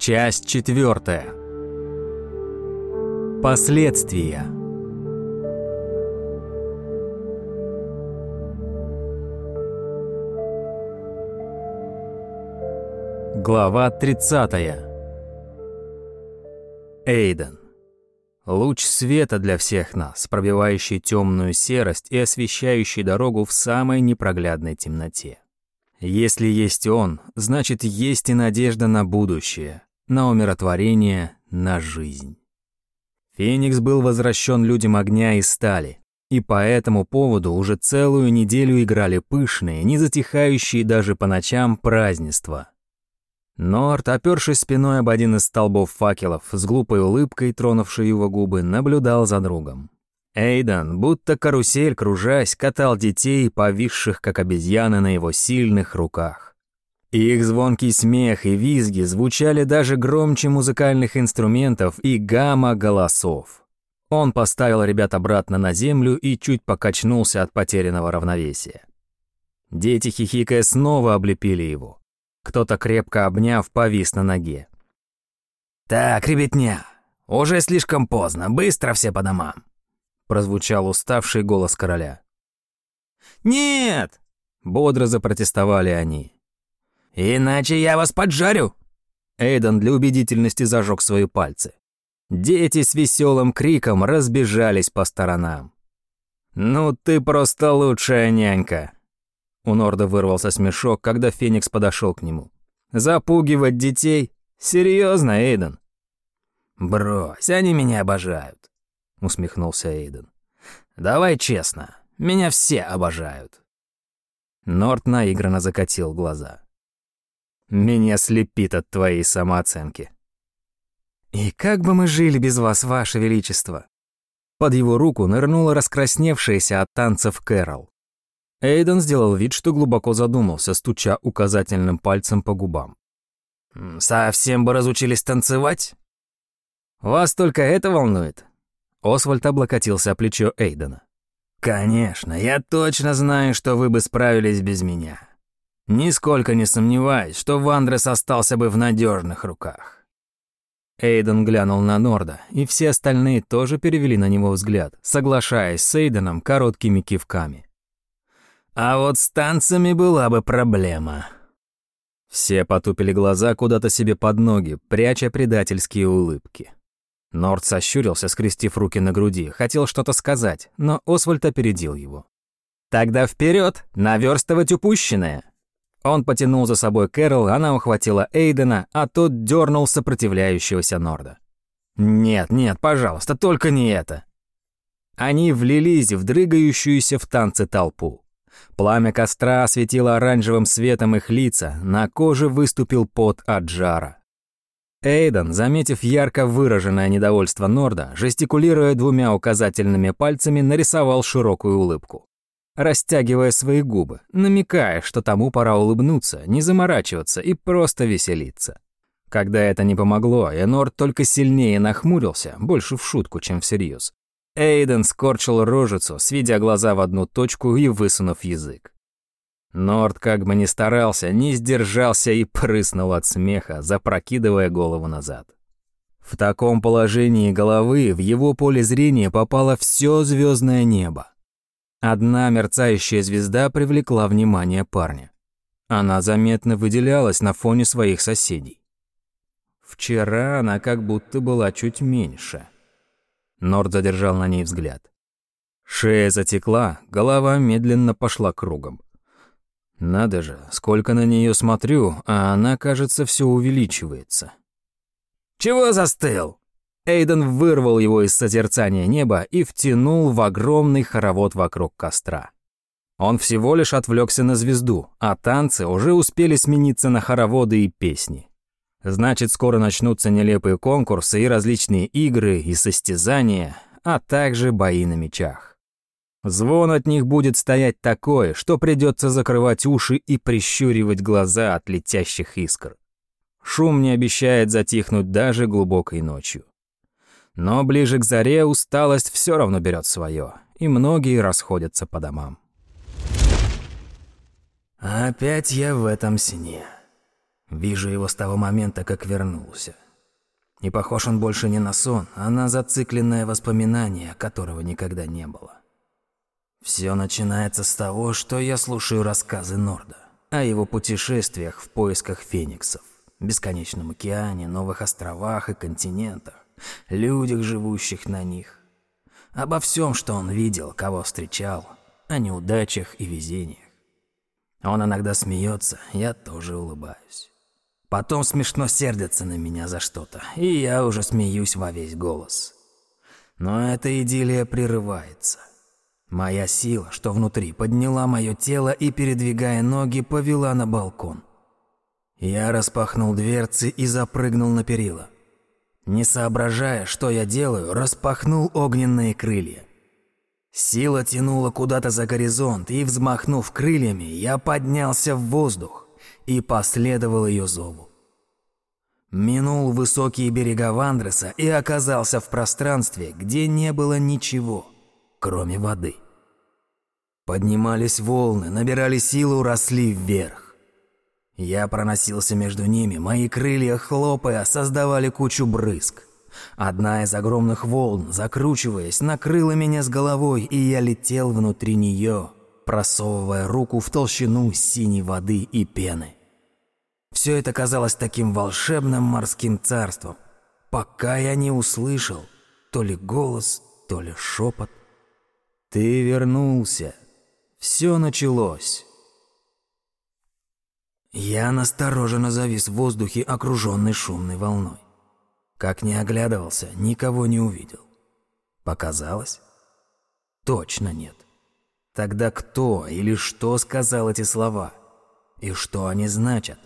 Часть четвертая. Последствия. Глава 30. Эйден. Луч света для всех нас, пробивающий темную серость и освещающий дорогу в самой непроглядной темноте. Если есть он, значит, есть и надежда на будущее, на умиротворение, на жизнь. Феникс был возвращен людям огня и стали, и по этому поводу уже целую неделю играли пышные, не затихающие даже по ночам празднества. Норт, опершись спиной об один из столбов факелов, с глупой улыбкой, тронувшей его губы, наблюдал за другом. Эйдан, будто карусель, кружась, катал детей, повисших, как обезьяны, на его сильных руках. Их звонкий смех и визги звучали даже громче музыкальных инструментов и гамма голосов. Он поставил ребят обратно на землю и чуть покачнулся от потерянного равновесия. Дети, хихикая, снова облепили его. Кто-то, крепко обняв, повис на ноге. «Так, ребятня, уже слишком поздно, быстро все по домам!» Прозвучал уставший голос короля. «Нет!» — бодро запротестовали они. «Иначе я вас поджарю!» Эйден для убедительности зажег свои пальцы. Дети с веселым криком разбежались по сторонам. «Ну ты просто лучшая нянька!» У Норда вырвался смешок, когда Феникс подошел к нему. «Запугивать детей? Серьезно, Эйден?» «Брось, они меня обожают», — усмехнулся Эйден. «Давай честно, меня все обожают». Норд наигранно закатил глаза. «Меня слепит от твоей самооценки». «И как бы мы жили без вас, ваше величество?» Под его руку нырнула раскрасневшаяся от танцев Кэрол. Эйден сделал вид, что глубоко задумался, стуча указательным пальцем по губам. «Совсем бы разучились танцевать?» «Вас только это волнует?» Освальд облокотился о плечо Эйдена. «Конечно, я точно знаю, что вы бы справились без меня. Нисколько не сомневаюсь, что Вандрес остался бы в надежных руках». Эйден глянул на Норда, и все остальные тоже перевели на него взгляд, соглашаясь с Эйденом короткими кивками. А вот с танцами была бы проблема. Все потупили глаза куда-то себе под ноги, пряча предательские улыбки. Норд сощурился, скрестив руки на груди, хотел что-то сказать, но Освальд опередил его. «Тогда вперед, наверстывать упущенное!» Он потянул за собой Кэрол, она ухватила Эйдена, а тот дернул сопротивляющегося Норда. «Нет, нет, пожалуйста, только не это!» Они влились в дрыгающуюся в танце толпу. Пламя костра осветило оранжевым светом их лица, на коже выступил пот от жара. Эйден, заметив ярко выраженное недовольство Норда, жестикулируя двумя указательными пальцами, нарисовал широкую улыбку. Растягивая свои губы, намекая, что тому пора улыбнуться, не заморачиваться и просто веселиться. Когда это не помогло, Энорд только сильнее нахмурился, больше в шутку, чем всерьез. Эйден скорчил рожицу, сведя глаза в одну точку и высунув язык. Норд как бы не старался, не сдержался и прыснул от смеха, запрокидывая голову назад. В таком положении головы в его поле зрения попало все звездное небо. Одна мерцающая звезда привлекла внимание парня. Она заметно выделялась на фоне своих соседей. Вчера она как будто была чуть меньше. Норд задержал на ней взгляд. Шея затекла, голова медленно пошла кругом. Надо же, сколько на нее смотрю, а она, кажется, все увеличивается. «Чего застыл?» Эйден вырвал его из созерцания неба и втянул в огромный хоровод вокруг костра. Он всего лишь отвлекся на звезду, а танцы уже успели смениться на хороводы и песни. Значит, скоро начнутся нелепые конкурсы и различные игры и состязания, а также бои на мечах. Звон от них будет стоять такое, что придется закрывать уши и прищуривать глаза от летящих искр. Шум не обещает затихнуть даже глубокой ночью. Но ближе к заре усталость все равно берет свое, и многие расходятся по домам. «Опять я в этом сне», Вижу его с того момента, как вернулся. И похож он больше не на сон, а на зацикленное воспоминание, которого никогда не было. Все начинается с того, что я слушаю рассказы Норда о его путешествиях в поисках фениксов, бесконечном океане, новых островах и континентах, людях, живущих на них. Обо всем, что он видел, кого встречал, о неудачах и везениях. Он иногда смеется, я тоже улыбаюсь. Потом смешно сердится на меня за что-то, и я уже смеюсь во весь голос. Но эта идиллия прерывается. Моя сила, что внутри, подняла мое тело и, передвигая ноги, повела на балкон. Я распахнул дверцы и запрыгнул на перила. Не соображая, что я делаю, распахнул огненные крылья. Сила тянула куда-то за горизонт, и, взмахнув крыльями, я поднялся в воздух и последовал ее зову. Минул высокие берега Вандреса и оказался в пространстве, где не было ничего, кроме воды. Поднимались волны, набирали силу, росли вверх. Я проносился между ними, мои крылья, хлопая, создавали кучу брызг. Одна из огромных волн, закручиваясь, накрыла меня с головой, и я летел внутри нее, просовывая руку в толщину синей воды и пены. Все это казалось таким волшебным морским царством, пока я не услышал то ли голос, то ли шепот. «Ты вернулся. Все началось». Я настороженно завис в воздухе, окруженный шумной волной. Как не оглядывался, никого не увидел. Показалось? Точно нет. Тогда кто или что сказал эти слова? И что они значат?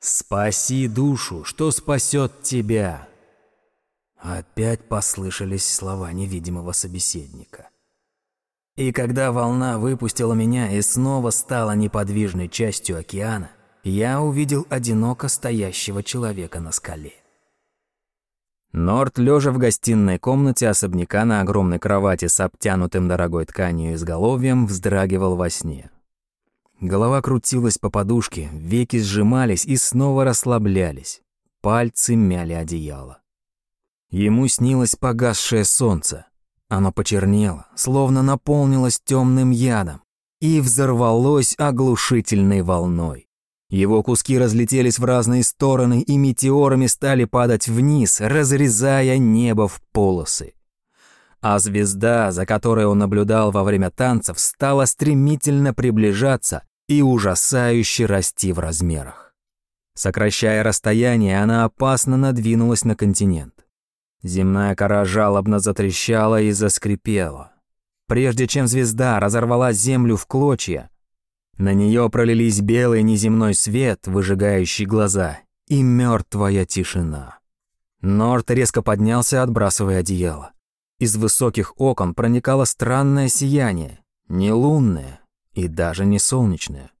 «Спаси душу, что спасет тебя!» Опять послышались слова невидимого собеседника. И когда волна выпустила меня и снова стала неподвижной частью океана, я увидел одиноко стоящего человека на скале. Норт, лежа в гостиной комнате особняка на огромной кровати с обтянутым дорогой тканью изголовьем, вздрагивал во сне. Голова крутилась по подушке, веки сжимались и снова расслаблялись. Пальцы мяли одеяло. Ему снилось погасшее солнце. Оно почернело, словно наполнилось темным ядом, и взорвалось оглушительной волной. Его куски разлетелись в разные стороны и метеорами стали падать вниз, разрезая небо в полосы. А звезда, за которой он наблюдал во время танцев, стала стремительно приближаться, и ужасающе расти в размерах. Сокращая расстояние, она опасно надвинулась на континент. Земная кора жалобно затрещала и заскрипела. Прежде чем звезда разорвала землю в клочья, на нее пролились белый неземной свет, выжигающий глаза, и мертвая тишина. Норт резко поднялся, отбрасывая одеяло. Из высоких окон проникало странное сияние, не лунное, и даже не солнечное.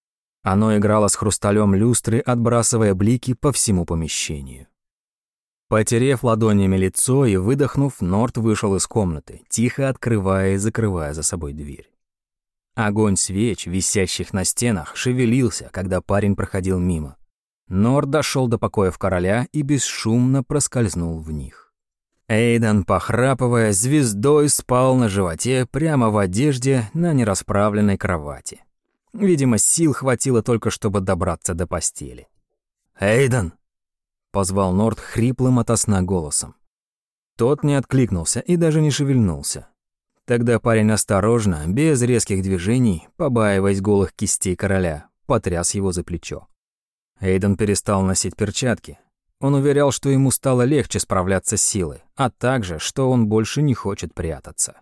Оно играло с хрусталем люстры, отбрасывая блики по всему помещению. Потерев ладонями лицо и выдохнув, Норт вышел из комнаты, тихо открывая и закрывая за собой дверь. Огонь свеч, висящих на стенах, шевелился, когда парень проходил мимо. Норт дошел до покоев короля и бесшумно проскользнул в них. Эйден, похрапывая, звездой спал на животе прямо в одежде на нерасправленной кровати. Видимо, сил хватило только, чтобы добраться до постели. «Эйден!» — позвал Норд хриплым ото сна голосом. Тот не откликнулся и даже не шевельнулся. Тогда парень осторожно, без резких движений, побаиваясь голых кистей короля, потряс его за плечо. Эйден перестал носить перчатки, он уверял, что ему стало легче справляться с силой, а также, что он больше не хочет прятаться.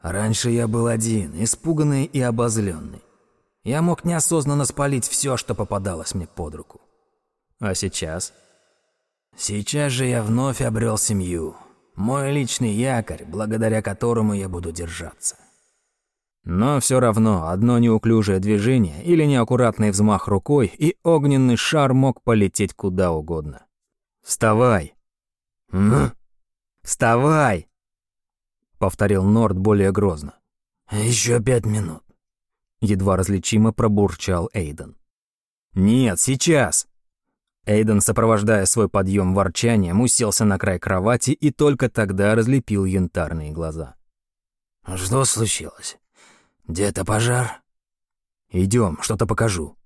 «Раньше я был один, испуганный и обозленный. Я мог неосознанно спалить все, что попадалось мне под руку. А сейчас? Сейчас же я вновь обрел семью. Мой личный якорь, благодаря которому я буду держаться. Но все равно одно неуклюжее движение или неаккуратный взмах рукой, и огненный шар мог полететь куда угодно. «Вставай!» «М? Вставай!» — повторил Норд более грозно. Еще пять минут», — едва различимо пробурчал Эйден. «Нет, сейчас!» Эйден, сопровождая свой подъем ворчанием, уселся на край кровати и только тогда разлепил янтарные глаза. «Что случилось? Где-то пожар?» Идем, что-то покажу».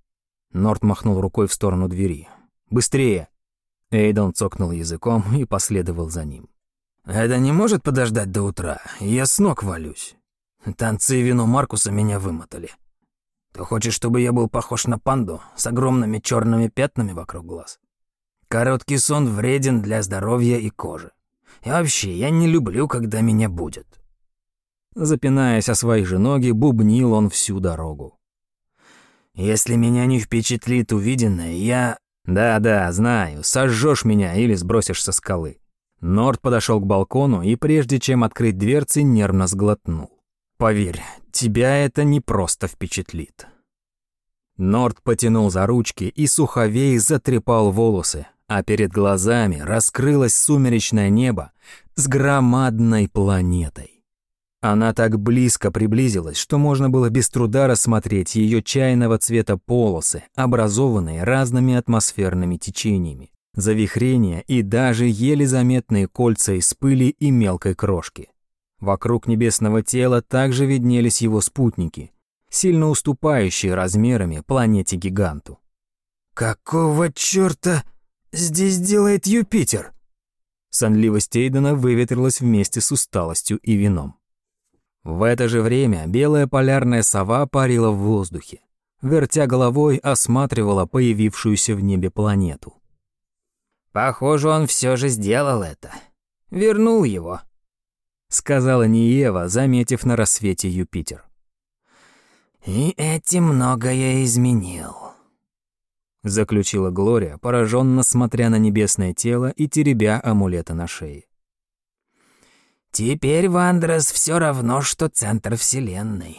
Норт махнул рукой в сторону двери. «Быстрее!» Эйден цокнул языком и последовал за ним. «Это не может подождать до утра? Я с ног валюсь. Танцы и вино Маркуса меня вымотали. Ты хочешь, чтобы я был похож на панду с огромными черными пятнами вокруг глаз? Короткий сон вреден для здоровья и кожи. И вообще, я не люблю, когда меня будет». Запинаясь о свои же ноги, бубнил он всю дорогу. «Если меня не впечатлит увиденное, я...» «Да-да, знаю, сожжешь меня или сбросишь со скалы». Норд подошел к балкону и, прежде чем открыть дверцы, нервно сглотнул. «Поверь, тебя это не просто впечатлит». Норд потянул за ручки, и суховей затрепал волосы, а перед глазами раскрылось сумеречное небо с громадной планетой. Она так близко приблизилась, что можно было без труда рассмотреть ее чайного цвета полосы, образованные разными атмосферными течениями завихрения и даже еле заметные кольца из пыли и мелкой крошки. Вокруг небесного тела также виднелись его спутники, сильно уступающие размерами планете-гиганту. «Какого чёрта здесь делает Юпитер?» Сонливость Эйдена выветрилась вместе с усталостью и вином. В это же время белая полярная сова парила в воздухе, вертя головой, осматривала появившуюся в небе планету. Похоже, он все же сделал это. Вернул его. Сказала Ниева, заметив на рассвете Юпитер. И этим многое изменил. Заключила Глория, пораженно смотря на небесное тело и теребя амулета на шее. Теперь Вандрос все равно, что центр Вселенной.